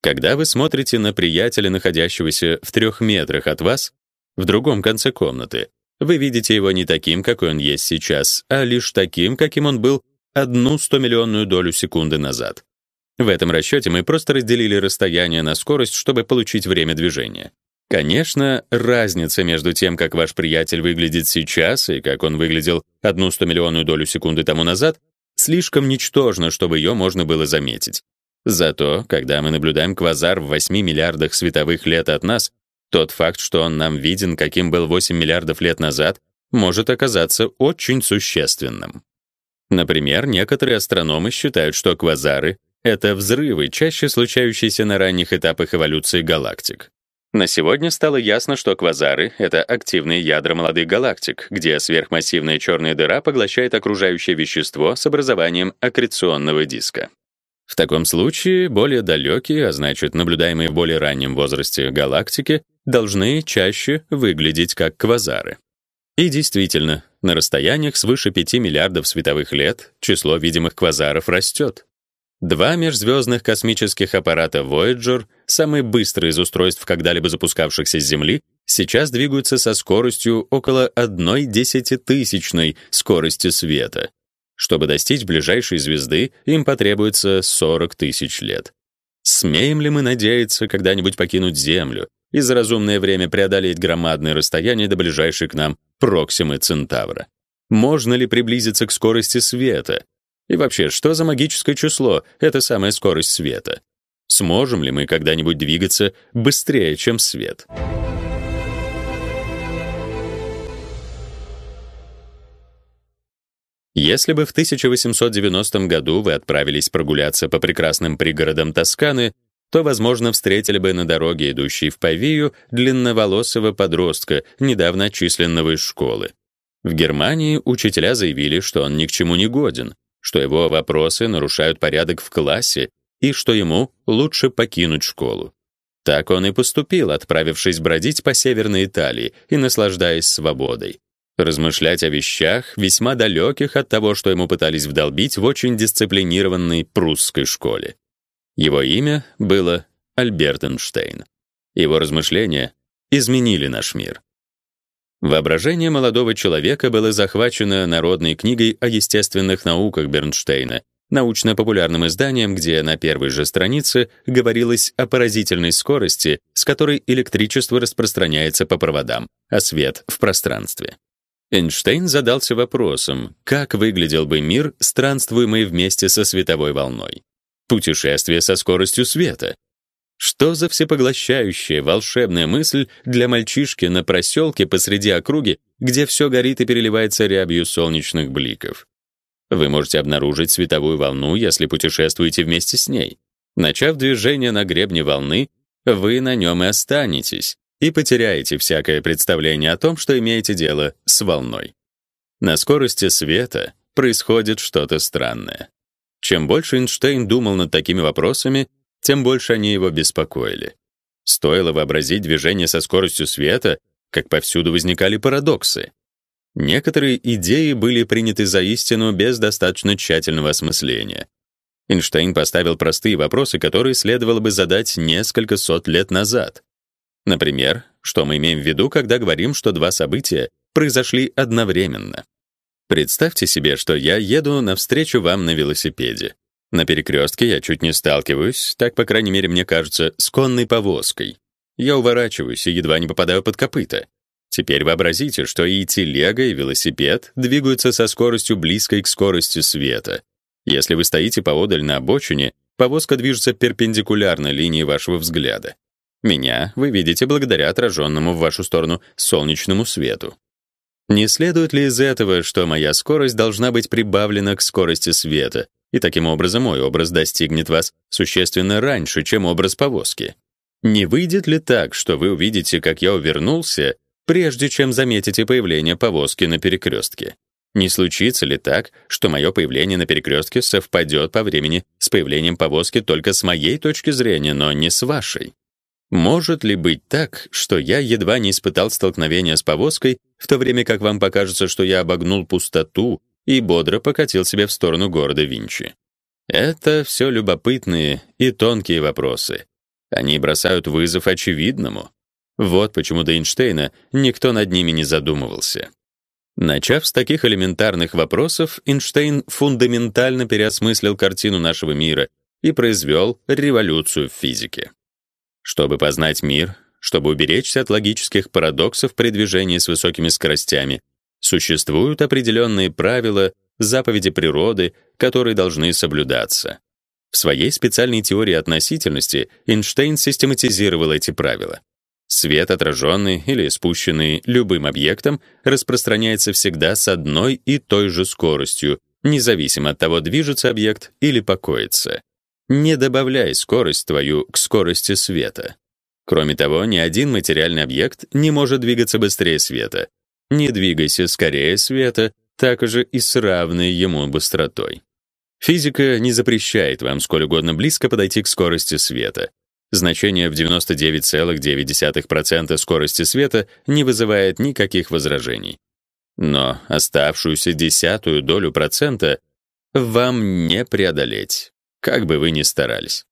Когда вы смотрите на приятеля, находящегося в трех метрах от вас, в другом конце комнаты, вы видите его не таким, какой он есть сейчас, а лишь таким, каким он был одну стомиллионную долю секунды назад. В этом расчете мы просто разделили расстояние на скорость, чтобы получить время движения. Конечно, разница между тем, как ваш приятель выглядит сейчас и как он выглядел одну стомиллионную долю секунды тому назад, слишком ничтожна, чтобы ее можно было заметить. Зато, когда мы наблюдаем квазар в 8 миллиардах световых лет от нас, тот факт, что он нам виден, каким был 8 миллиардов лет назад, может оказаться очень существенным. Например, некоторые астрономы считают, что квазары — это взрывы, чаще случающиеся на ранних этапах эволюции галактик. На сегодня стало ясно, что квазары — это активные ядра молодых галактик, где сверхмассивная черная дыра поглощает окружающее вещество с образованием аккреционного диска. В таком случае более далекие, а значит, наблюдаемые в более раннем возрасте галактики, должны чаще выглядеть как квазары. И действительно, на расстояниях свыше 5 миллиардов световых лет число видимых квазаров растет. Два межзвездных космических аппарата Voyager, самые быстрые из устройств, когда-либо запускавшихся с Земли, сейчас двигаются со скоростью около одной десятитысячной скорости света. Чтобы достичь ближайшей звезды, им потребуется 40 тысяч лет. Смеем ли мы надеяться когда-нибудь покинуть Землю и за разумное время преодолеть громадное расстояние до ближайшей к нам Проксимы Центавра? Можно ли приблизиться к скорости света, и вообще, что за магическое число эта самая скорость света? Сможем ли мы когда-нибудь двигаться быстрее, чем свет? Если бы в 1890 году вы отправились прогуляться по прекрасным пригородам Тосканы, то, возможно, встретили бы на дороге, идущей в Павию, длинноволосого подростка, недавно отчисленного из школы. В Германии учителя заявили, что он ни к чему не годен, что его вопросы нарушают порядок в классе и что ему лучше покинуть школу. Так он и поступил, отправившись бродить по северной Италии и наслаждаясь свободой. Размышлять о вещах, весьма далеких от того, что ему пытались вдолбить в очень дисциплинированной прусской школе. Его имя было Альберт Эйнштейн. Его размышления изменили наш мир. Воображение молодого человека было захвачено народной книгой о естественных науках Бернштейна, научно-популярным изданием, где на первой же странице говорилось о поразительной скорости, с которой электричество распространяется по проводам, а свет — в пространстве. Эйнштейн задался вопросом, как выглядел бы мир, странствуемый вместе со световой волной. Путешествие со скоростью света, что за всепоглощающая волшебная мысль для мальчишки на проселке посреди округи, где все горит и переливается рябью солнечных бликов? Вы можете обнаружить световую волну, если путешествуете вместе с ней. Начав движение на гребне волны, вы на нем и останетесь и потеряете всякое представление о том, что имеете дело с волной. На скорости света происходит что-то странное. Чем больше Эйнштейн думал над такими вопросами, тем больше они его беспокоили. Стоило вообразить движение со скоростью света, как повсюду возникали парадоксы. Некоторые идеи были приняты за истину без достаточно тщательного осмысления. Эйнштейн поставил простые вопросы, которые следовало бы задать несколько сот лет назад. Например, что мы имеем в виду, когда говорим, что два события произошли одновременно? Представьте себе, что я еду навстречу вам на велосипеде. На перекрестке я чуть не сталкиваюсь, так, по крайней мере, мне кажется, с конной повозкой. Я уворачиваюсь и едва не попадаю под копыта. Теперь вообразите, что и телега, и велосипед двигаются со скоростью близкой к скорости света. Если вы стоите поодаль на обочине, повозка движется перпендикулярно линии вашего взгляда. Меня вы видите благодаря отраженному в вашу сторону солнечному свету. Не следует ли из этого, что моя скорость должна быть прибавлена к скорости света, и таким образом мой образ достигнет вас существенно раньше, чем образ повозки. Не выйдет ли так, что вы увидите, как я увернулся, прежде чем заметите появление повозки на перекрестке? Не случится ли так, что мое появление на перекрестке совпадет по времени с появлением повозки только с моей точки зрения, но не с вашей? Может ли быть так, что я едва не испытал столкновения с повозкой, в то время как вам покажется, что я обогнул пустоту и бодро покатил себя в сторону города Винчи. Это все любопытные и тонкие вопросы. Они бросают вызов очевидному. Вот почему до Эйнштейна никто над ними не задумывался. Начав с таких элементарных вопросов, Эйнштейн фундаментально переосмыслил картину нашего мира и произвел революцию в физике. Чтобы познать мир, чтобы уберечься от логических парадоксов при движении с высокими скоростями, Существуют определенные правила, заповеди природы, которые должны соблюдаться. В своей специальной теории относительности Эйнштейн систематизировал эти правила. Свет, отраженный или спущенный любым объектом, распространяется всегда с одной и той же скоростью, независимо от того, движется объект или покоится. Не добавляй скорость твою к скорости света. Кроме того, ни один материальный объект не может двигаться быстрее света. Не двигайся скорее света, так же и с равной ему быстротой. Физика не запрещает вам сколь угодно близко подойти к скорости света. Значение в 99,9% скорости света не вызывает никаких возражений. Но оставшуюся десятую долю процента вам не преодолеть, как бы вы ни старались.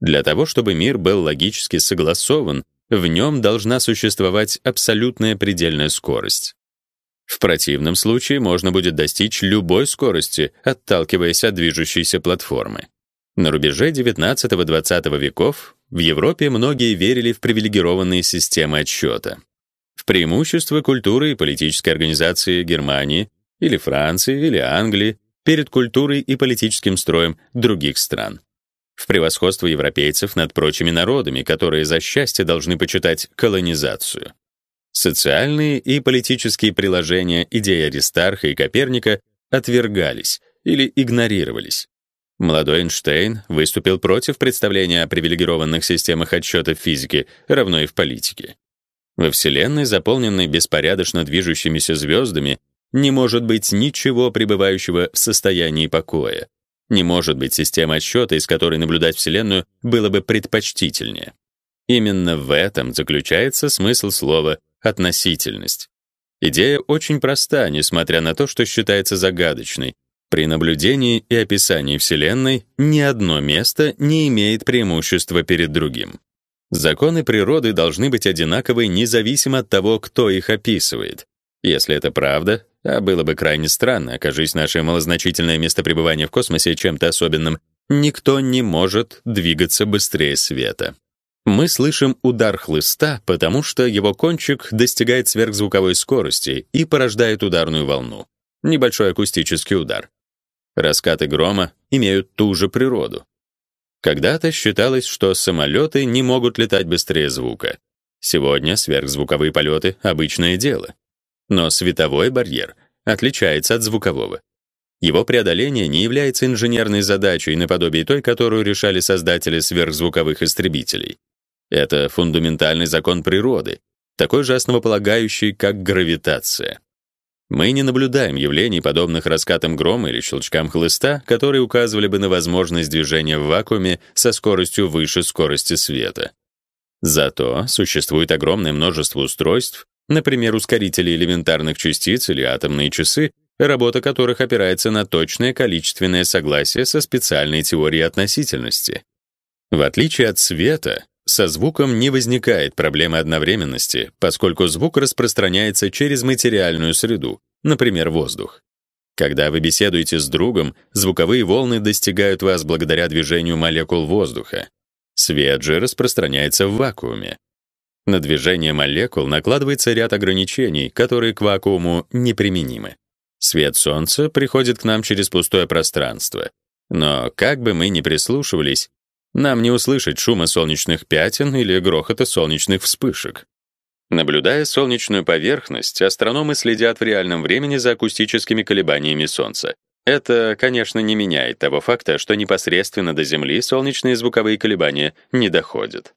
Для того, чтобы мир был логически согласован, в нем должна существовать абсолютная предельная скорость. В противном случае можно будет достичь любой скорости, отталкиваясь от движущейся платформы. На рубеже XIX-XX веков в Европе многие верили в привилегированные системы отсчета. В преимущество культуры и политической организации Германии или Франции или Англии перед культурой и политическим строем других стран в превосходство европейцев над прочими народами, которые за счастье должны почитать колонизацию. Социальные и политические приложения идей Аристарха и Коперника отвергались или игнорировались. Молодой Эйнштейн выступил против представления о привилегированных системах отсчета в физике, равно и в политике. Во Вселенной, заполненной беспорядочно движущимися звездами, не может быть ничего пребывающего в состоянии покоя. Не может быть системы отсчета, из которой наблюдать Вселенную было бы предпочтительнее. Именно в этом заключается смысл слова относительность. Идея очень проста, несмотря на то, что считается загадочной. При наблюдении и описании Вселенной ни одно место не имеет преимущества перед другим. Законы природы должны быть одинаковы независимо от того, кто их описывает. Если это правда, а было бы крайне странно, окажись наше малозначительное место пребывания в космосе чем-то особенным, никто не может двигаться быстрее света. Мы слышим удар хлыста, потому что его кончик достигает сверхзвуковой скорости и порождает ударную волну. Небольшой акустический удар. Раскаты грома имеют ту же природу. Когда-то считалось, что самолеты не могут летать быстрее звука. Сегодня сверхзвуковые полеты — обычное дело. Но световой барьер отличается от звукового. Его преодоление не является инженерной задачей наподобие той, которую решали создатели сверхзвуковых истребителей. Это фундаментальный закон природы, такой же основополагающий, как гравитация. Мы не наблюдаем явлений, подобных раскатам грома или щелчкам хлыста, которые указывали бы на возможность движения в вакууме со скоростью выше скорости света. Зато существует огромное множество устройств, например, ускорители элементарных частиц или атомные часы, работа которых опирается на точное количественное согласие со специальной теорией относительности. В отличие от света, со звуком не возникает проблемы одновременности, поскольку звук распространяется через материальную среду, например, воздух. Когда вы беседуете с другом, звуковые волны достигают вас благодаря движению молекул воздуха. Свет же распространяется в вакууме. На движение молекул накладывается ряд ограничений, которые к вакууму неприменимы. Свет солнца приходит к нам через пустое пространство. Но как бы мы ни прислушивались, нам не услышать шума солнечных пятен или грохота солнечных вспышек. Наблюдая солнечную поверхность, астрономы следят в реальном времени за акустическими колебаниями Солнца. Это, конечно, не меняет того факта, что непосредственно до Земли солнечные звуковые колебания не доходят.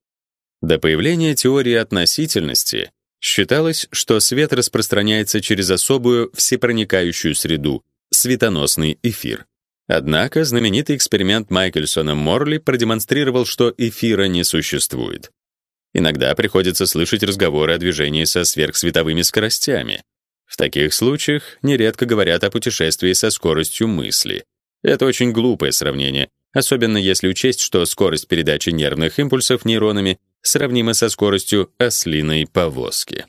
До появления теории относительности считалось, что свет распространяется через особую всепроникающую среду светоносный эфир. Однако знаменитый эксперимент Майкельсона Морли продемонстрировал, что эфира не существует. Иногда приходится слышать разговоры о движении со сверхсветовыми скоростями. В таких случаях нередко говорят о путешествии со скоростью мысли. Это очень глупое сравнение, особенно если учесть, что скорость передачи нервных импульсов нейронами сравнима со скоростью ослиной повозки.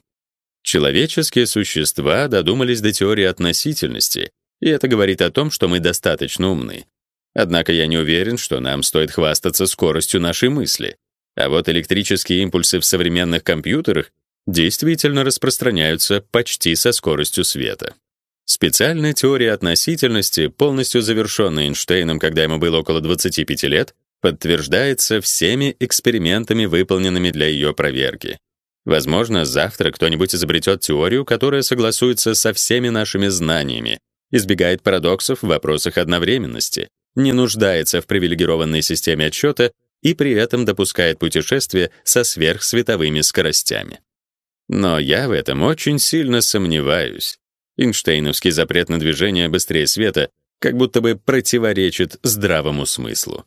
Человеческие существа додумались до теории относительности, и это говорит о том, что мы достаточно умны. Однако я не уверен, что нам стоит хвастаться скоростью нашей мысли. А вот электрические импульсы в современных компьютерах действительно распространяются почти со скоростью света. Специальная теория относительности, полностью завершенная Эйнштейном, когда ему было около 25 лет, подтверждается всеми экспериментами, выполненными для ее проверки. Возможно, завтра кто-нибудь изобретет теорию, которая согласуется со всеми нашими знаниями, избегает парадоксов в вопросах одновременности, не нуждается в привилегированной системе отсчета и при этом допускает путешествие со сверхсветовыми скоростями. Но я в этом очень сильно сомневаюсь. Эйнштейновский запрет на движение быстрее света как будто бы противоречит здравому смыслу.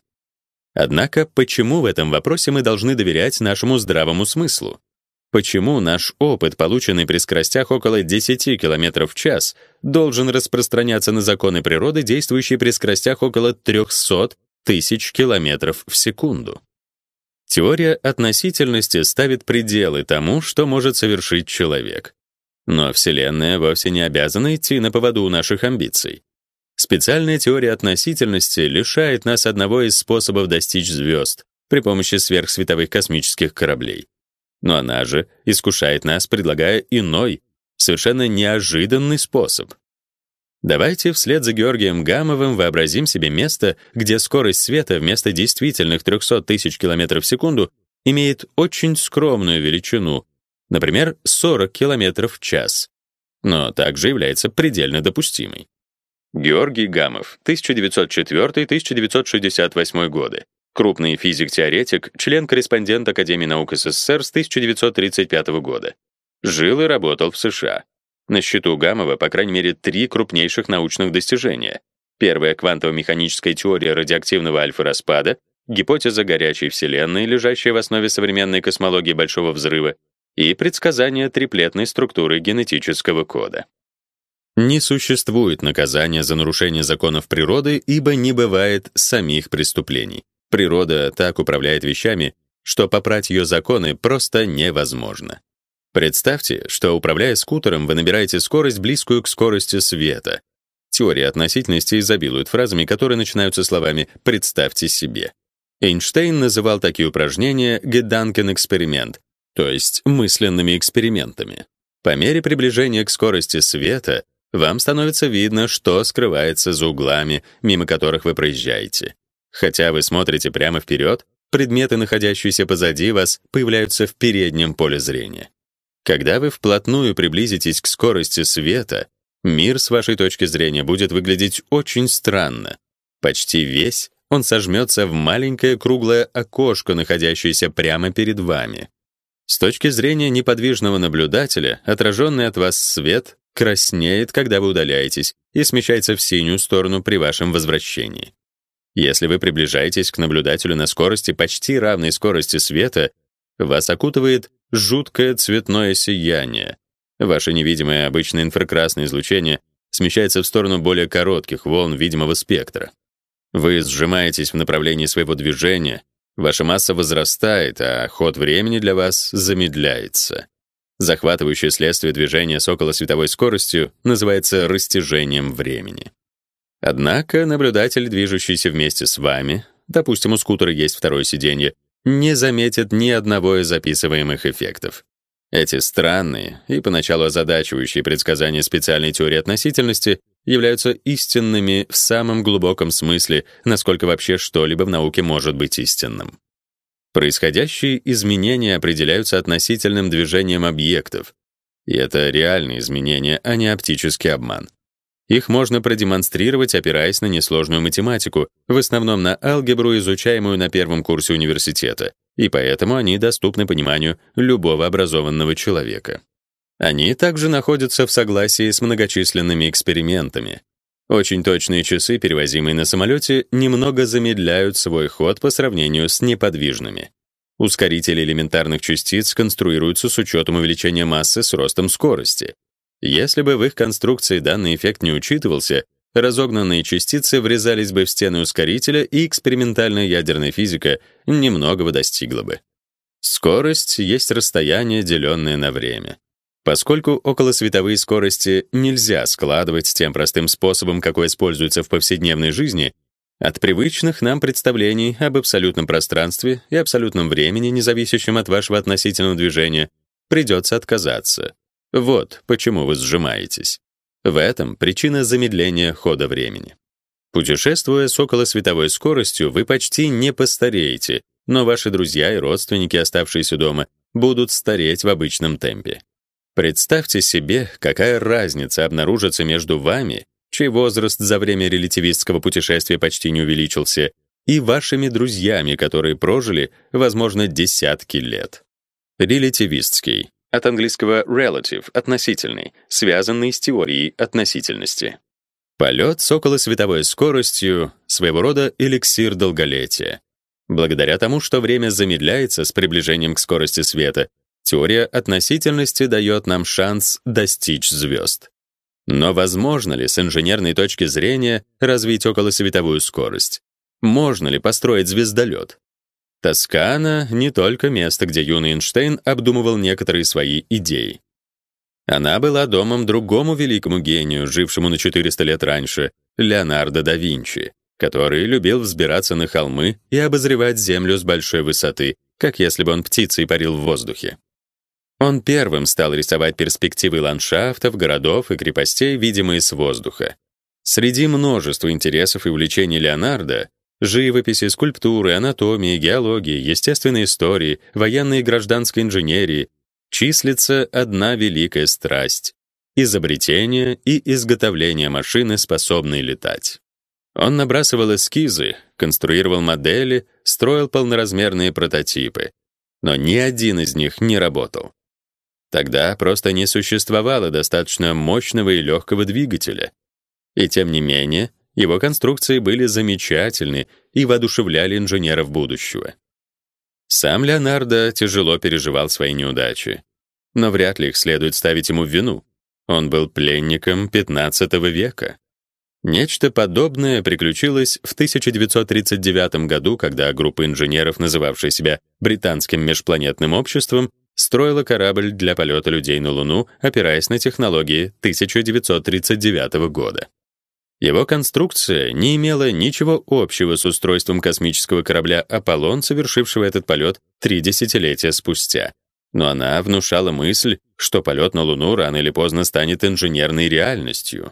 Однако, почему в этом вопросе мы должны доверять нашему здравому смыслу? Почему наш опыт, полученный при скоростях около 10 км в час, должен распространяться на законы природы, действующие при скоростях около 300 тысяч километров в секунду? Теория относительности ставит пределы тому, что может совершить человек. Но Вселенная вовсе не обязана идти на поводу у наших амбиций. Специальная теория относительности лишает нас одного из способов достичь звезд при помощи сверхсветовых космических кораблей. Но она же искушает нас, предлагая иной, совершенно неожиданный способ. Давайте вслед за Георгием Гамовым вообразим себе место, где скорость света вместо действительных 300 тысяч километров в секунду имеет очень скромную величину, например, 40 километров в час, но также является предельно допустимой. Георгий Гамов, 1904-1968 годы. Крупный физик-теоретик, член-корреспондент Академии наук СССР с 1935 года. Жил и работал в США. На счету Гамова, по крайней мере, три крупнейших научных достижения. Первая квантово-механическая теория радиоактивного альфа-распада, гипотеза горячей Вселенной, лежащая в основе современной космологии Большого взрыва, и предсказание триплетной структуры генетического кода. Не существует наказания за нарушение законов природы, ибо не бывает самих преступлений. Природа так управляет вещами, что попрать ее законы просто невозможно. Представьте, что управляя скутером, вы набираете скорость близкую к скорости света. Теория относительности изобилует фразами, которые начинаются словами «представьте себе». Эйнштейн называл такие упражнения «Gedanken-эксперимент», то есть мысленными экспериментами. По мере приближения к скорости света вам становится видно, что скрывается за углами, мимо которых вы проезжаете. Хотя вы смотрите прямо вперед, предметы, находящиеся позади вас, появляются в переднем поле зрения. Когда вы вплотную приблизитесь к скорости света, мир с вашей точки зрения будет выглядеть очень странно. Почти весь он сожмется в маленькое круглое окошко, находящееся прямо перед вами. С точки зрения неподвижного наблюдателя, отраженный от вас свет краснеет, когда вы удаляетесь, и смещается в синюю сторону при вашем возвращении. Если вы приближаетесь к наблюдателю на скорости почти равной скорости света, вас окутывает жуткое цветное сияние. Ваше невидимое обычное инфракрасное излучение смещается в сторону более коротких волн видимого спектра. Вы сжимаетесь в направлении своего движения, ваша масса возрастает, а ход времени для вас замедляется. Захватывающее следствие движения с околосветовой скоростью называется растяжением времени. Однако наблюдатель, движущийся вместе с вами, допустим, у скутера есть второе сиденье, не заметит ни одного из записываемых эффектов. Эти странные и поначалу озадачивающие предсказания специальной теории относительности являются истинными в самом глубоком смысле, насколько вообще что-либо в науке может быть истинным. Происходящие изменения определяются относительным движением объектов, и это реальные изменения, а не оптический обман. Их можно продемонстрировать, опираясь на несложную математику, в основном на алгебру, изучаемую на первом курсе университета, и поэтому они доступны пониманию любого образованного человека. Они также находятся в согласии с многочисленными экспериментами. Очень точные часы, перевозимые на самолете, немного замедляют свой ход по сравнению с неподвижными. Ускорители элементарных частиц конструируются с учетом увеличения массы с ростом скорости, если бы в их конструкции данный эффект не учитывался, разогнанные частицы врезались бы в стены ускорителя, и экспериментальная ядерная физика немногого достигла бы. Скорость есть расстояние, деленное на время. Поскольку околосветовые скорости нельзя складывать тем простым способом, какой используется в повседневной жизни, от привычных нам представлений об абсолютном пространстве и абсолютном времени, не зависящем от вашего относительного движения, придется отказаться. Вот почему вы сжимаетесь. В этом причина замедления хода времени. Путешествуя с околосветовой скоростью, вы почти не постареете, но ваши друзья и родственники, оставшиеся дома, будут стареть в обычном темпе. Представьте себе, какая разница обнаружится между вами, чей возраст за время релятивистского путешествия почти не увеличился, и вашими друзьями, которые прожили, возможно, десятки лет. Релятивистский от английского relative относительный, связанный с теорией относительности. Полет с околосветовой скоростью своего рода эликсир долголетия. Благодаря тому, что время замедляется с приближением к скорости света, теория относительности дает нам шанс достичь звезд. Но возможно ли с инженерной точки зрения развить околосветовую скорость? Можно ли построить звездолет? Тоскана не только место, где юный Эйнштейн обдумывал некоторые свои идеи. Она была домом другому великому гению, жившему на 400 лет раньше, Леонардо да Винчи, который любил взбираться на холмы и обозревать землю с большой высоты, как если бы он птицей парил в воздухе. Он первым стал рисовать перспективы ландшафтов, городов и крепостей, видимые с воздуха. Среди множества интересов и увлечений Леонардо живописи, скульптуры, анатомии, геологии, естественной истории, военной и гражданской инженерии, числится одна великая страсть — изобретение и изготовление машины, способной летать. Он набрасывал эскизы, конструировал модели, строил полноразмерные прототипы, но ни один из них не работал. Тогда просто не существовало достаточно мощного и легкого двигателя. И тем не менее, его конструкции были замечательны и воодушевляли инженеров будущего. Сам Леонардо тяжело переживал свои неудачи, но вряд ли их следует ставить ему в вину. Он был пленником XV века. Нечто подобное приключилось в 1939 году, когда группа инженеров, называвшая себя британским межпланетным обществом, строила корабль для полета людей на Луну, опираясь на технологии 1939 года. Его конструкция не имела ничего общего с устройством космического корабля Аполлон, совершившего этот полет три десятилетия спустя. Но она внушала мысль, что полет на Луну рано или поздно станет инженерной реальностью.